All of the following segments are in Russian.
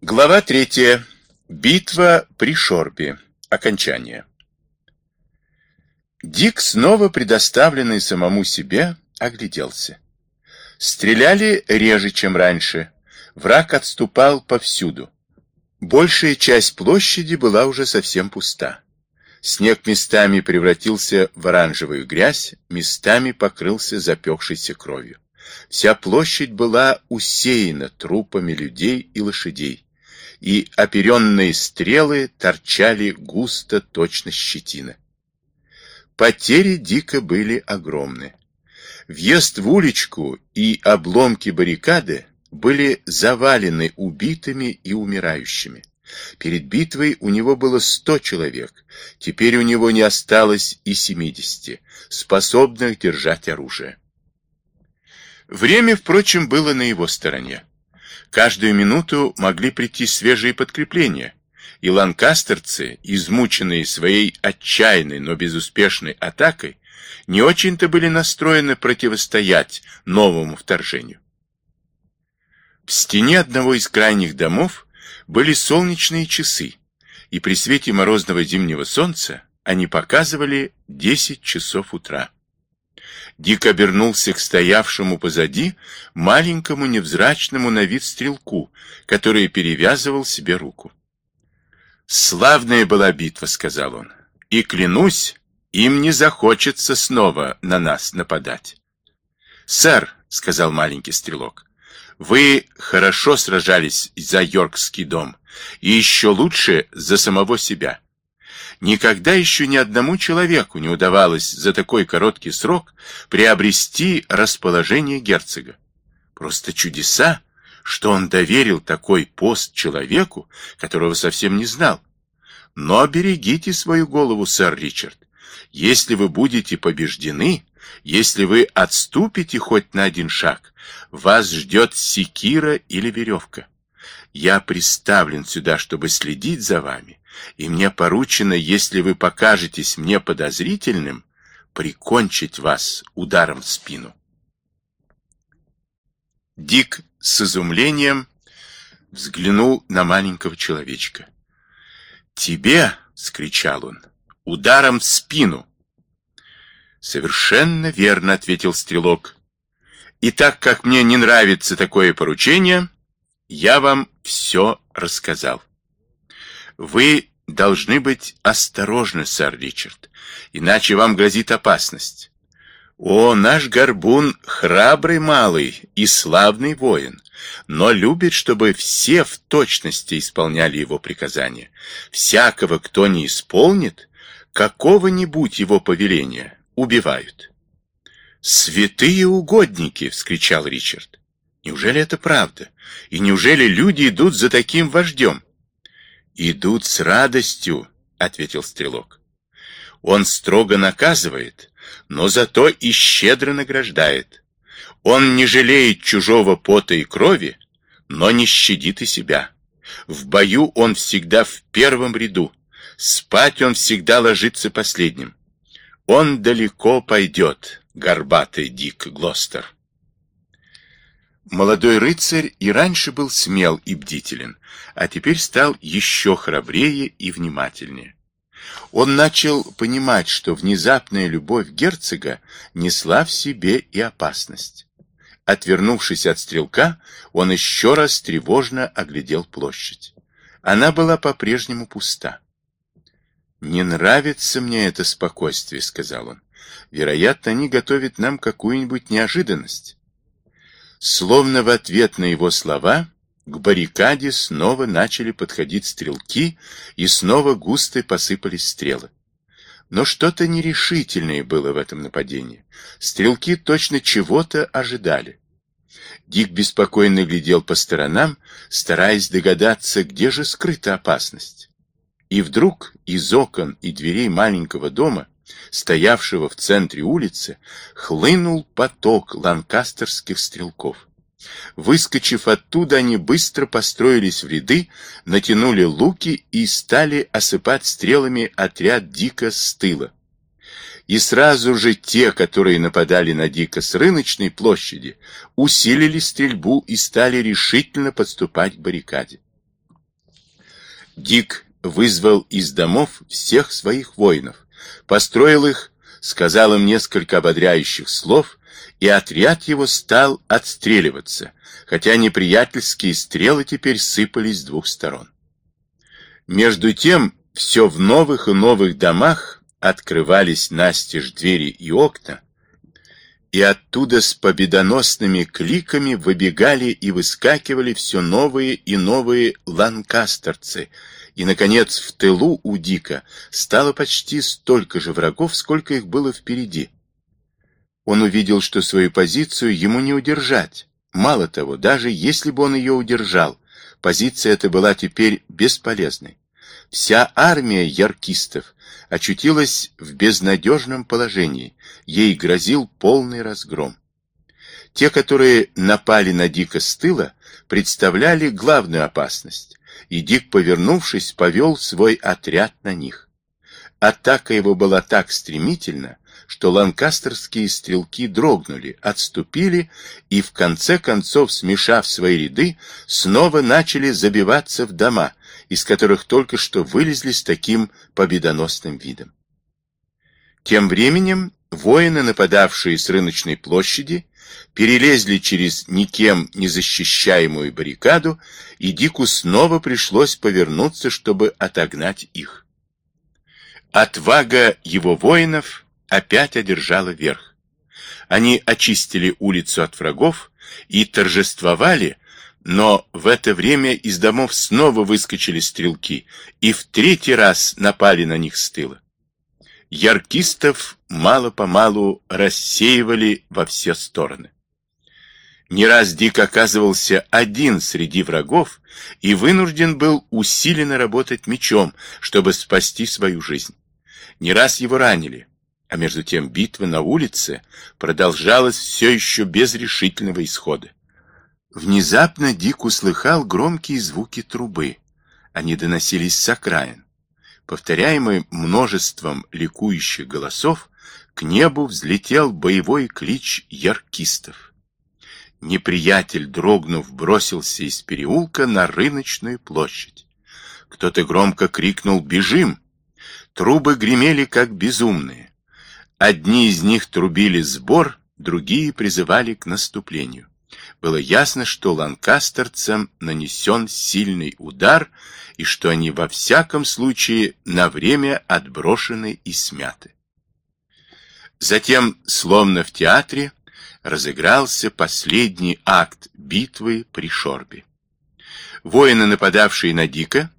Глава третья. Битва при Шорбе. Окончание. Дик, снова предоставленный самому себе, огляделся. Стреляли реже, чем раньше. Враг отступал повсюду. Большая часть площади была уже совсем пуста. Снег местами превратился в оранжевую грязь, местами покрылся запекшейся кровью. Вся площадь была усеяна трупами людей и лошадей, и оперенные стрелы торчали густо, точно щетина. Потери дико были огромны. Въезд в уличку и обломки баррикады были завалены убитыми и умирающими. Перед битвой у него было сто человек, теперь у него не осталось и семидесяти, способных держать оружие. Время, впрочем, было на его стороне. Каждую минуту могли прийти свежие подкрепления, и ланкастерцы, измученные своей отчаянной, но безуспешной атакой, не очень-то были настроены противостоять новому вторжению. В стене одного из крайних домов были солнечные часы, и при свете морозного зимнего солнца они показывали 10 часов утра. Дик обернулся к стоявшему позади маленькому невзрачному на вид стрелку, который перевязывал себе руку. «Славная была битва», — сказал он, — «и, клянусь, им не захочется снова на нас нападать». «Сэр», — сказал маленький стрелок, — «вы хорошо сражались за Йоркский дом, и еще лучше за самого себя». Никогда еще ни одному человеку не удавалось за такой короткий срок приобрести расположение герцога. Просто чудеса, что он доверил такой пост человеку, которого совсем не знал. Но берегите свою голову, сэр Ричард. Если вы будете побеждены, если вы отступите хоть на один шаг, вас ждет секира или веревка. Я приставлен сюда, чтобы следить за вами, и мне поручено, если вы покажетесь мне подозрительным, прикончить вас ударом в спину. Дик с изумлением взглянул на маленького человечка. «Тебе!» — скричал он. «Ударом в спину!» «Совершенно верно», — ответил стрелок. «И так как мне не нравится такое поручение, я вам все рассказал». Вы должны быть осторожны, сэр Ричард, иначе вам грозит опасность. О, наш горбун храбрый малый и славный воин, но любит, чтобы все в точности исполняли его приказания. Всякого, кто не исполнит, какого-нибудь его повеления, убивают. «Святые угодники!» — вскричал Ричард. «Неужели это правда? И неужели люди идут за таким вождем?» «Идут с радостью», — ответил стрелок. «Он строго наказывает, но зато и щедро награждает. Он не жалеет чужого пота и крови, но не щадит и себя. В бою он всегда в первом ряду, спать он всегда ложится последним. Он далеко пойдет, горбатый Дик Глостер». Молодой рыцарь и раньше был смел и бдителен, а теперь стал еще храбрее и внимательнее. Он начал понимать, что внезапная любовь герцога несла в себе и опасность. Отвернувшись от стрелка, он еще раз тревожно оглядел площадь. Она была по-прежнему пуста. «Не нравится мне это спокойствие», — сказал он. «Вероятно, они готовят нам какую-нибудь неожиданность». Словно в ответ на его слова к баррикаде снова начали подходить стрелки, и снова густо посыпались стрелы. Но что-то нерешительное было в этом нападении. Стрелки точно чего-то ожидали. Дик беспокойно глядел по сторонам, стараясь догадаться, где же скрыта опасность. И вдруг из окон и дверей маленького дома стоявшего в центре улицы, хлынул поток ланкастерских стрелков. Выскочив оттуда, они быстро построились в ряды, натянули луки и стали осыпать стрелами отряд Дика с тыла. И сразу же те, которые нападали на Дика с рыночной площади, усилили стрельбу и стали решительно подступать к баррикаде. Дик вызвал из домов всех своих воинов, построил их, сказал им несколько ободряющих слов, и отряд его стал отстреливаться, хотя неприятельские стрелы теперь сыпались с двух сторон. Между тем, все в новых и новых домах открывались настежь двери и окна, и оттуда с победоносными кликами выбегали и выскакивали все новые и новые ланкастерцы, и, наконец, в тылу у Дика стало почти столько же врагов, сколько их было впереди. Он увидел, что свою позицию ему не удержать. Мало того, даже если бы он ее удержал, позиция эта была теперь бесполезной. Вся армия яркистов очутилась в безнадежном положении, ей грозил полный разгром. Те, которые напали на Дика с тыла, представляли главную опасность, и Дик, повернувшись, повел свой отряд на них. Атака его была так стремительна, что ланкастерские стрелки дрогнули, отступили и, в конце концов, смешав свои ряды, снова начали забиваться в дома, из которых только что вылезли с таким победоносным видом. Тем временем воины, нападавшие с рыночной площади, перелезли через никем не защищаемую баррикаду, и Дику снова пришлось повернуться, чтобы отогнать их. Отвага его воинов опять одержала верх. Они очистили улицу от врагов и торжествовали, но в это время из домов снова выскочили стрелки и в третий раз напали на них с тыла. Яркистов мало-помалу рассеивали во все стороны. Не раз Дик оказывался один среди врагов и вынужден был усиленно работать мечом, чтобы спасти свою жизнь. Не раз его ранили, а между тем битва на улице продолжалась все еще без решительного исхода. Внезапно Дик услыхал громкие звуки трубы. Они доносились с окраин. Повторяемый множеством ликующих голосов, к небу взлетел боевой клич яркистов. Неприятель, дрогнув, бросился из переулка на рыночную площадь. Кто-то громко крикнул «Бежим!». Трубы гремели, как безумные. Одни из них трубили сбор, другие призывали к наступлению было ясно, что ланкастерцам нанесен сильный удар и что они во всяком случае на время отброшены и смяты. Затем, словно в театре, разыгрался последний акт битвы при Шорбе. Воины, нападавшие на Дика,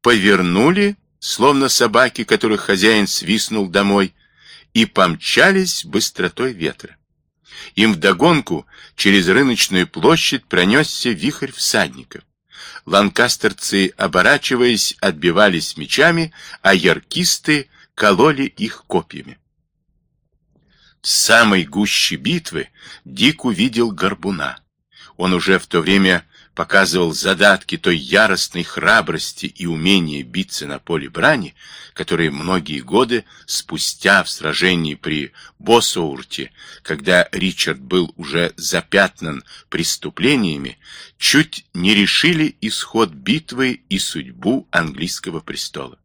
повернули, словно собаки, которых хозяин свистнул домой, и помчались быстротой ветра. Им вдогонку через рыночную площадь пронесся вихрь всадников. Ланкастерцы, оборачиваясь, отбивались мечами, а яркисты кололи их копьями. В самой гуще битвы Дик увидел горбуна. Он уже в то время показывал задатки той яростной храбрости и умения биться на поле брани, которые многие годы спустя в сражении при Босоурте, когда Ричард был уже запятнан преступлениями, чуть не решили исход битвы и судьбу английского престола.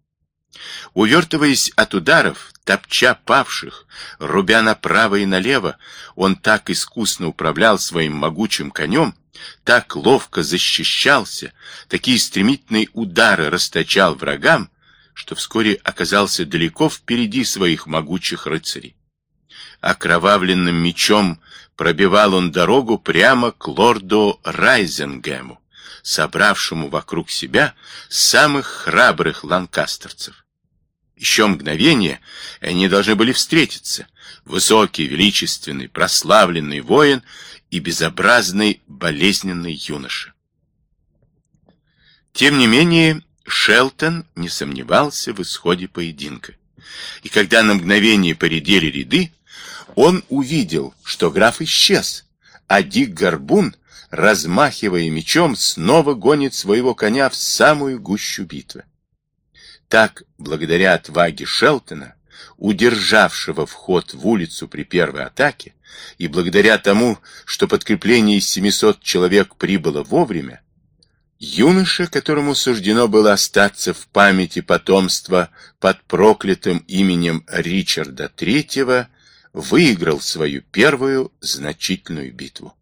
Увертываясь от ударов, топча павших, рубя направо и налево, он так искусно управлял своим могучим конем, так ловко защищался, такие стремительные удары расточал врагам, что вскоре оказался далеко впереди своих могучих рыцарей. Окровавленным мечом пробивал он дорогу прямо к лорду Райзенгему, собравшему вокруг себя самых храбрых ланкастерцев. Еще мгновение, они должны были встретиться. Высокий, величественный, прославленный воин и безобразный, болезненный юноша. Тем не менее, Шелтон не сомневался в исходе поединка. И когда на мгновение поредели ряды, он увидел, что граф исчез, а Дик Горбун, размахивая мечом, снова гонит своего коня в самую гущу битвы. Так, благодаря отваге Шелтона, удержавшего вход в улицу при первой атаке, и благодаря тому, что подкрепление из 700 человек прибыло вовремя, Юноша, которому суждено было остаться в памяти потомства под проклятым именем Ричарда III, выиграл свою первую значительную битву.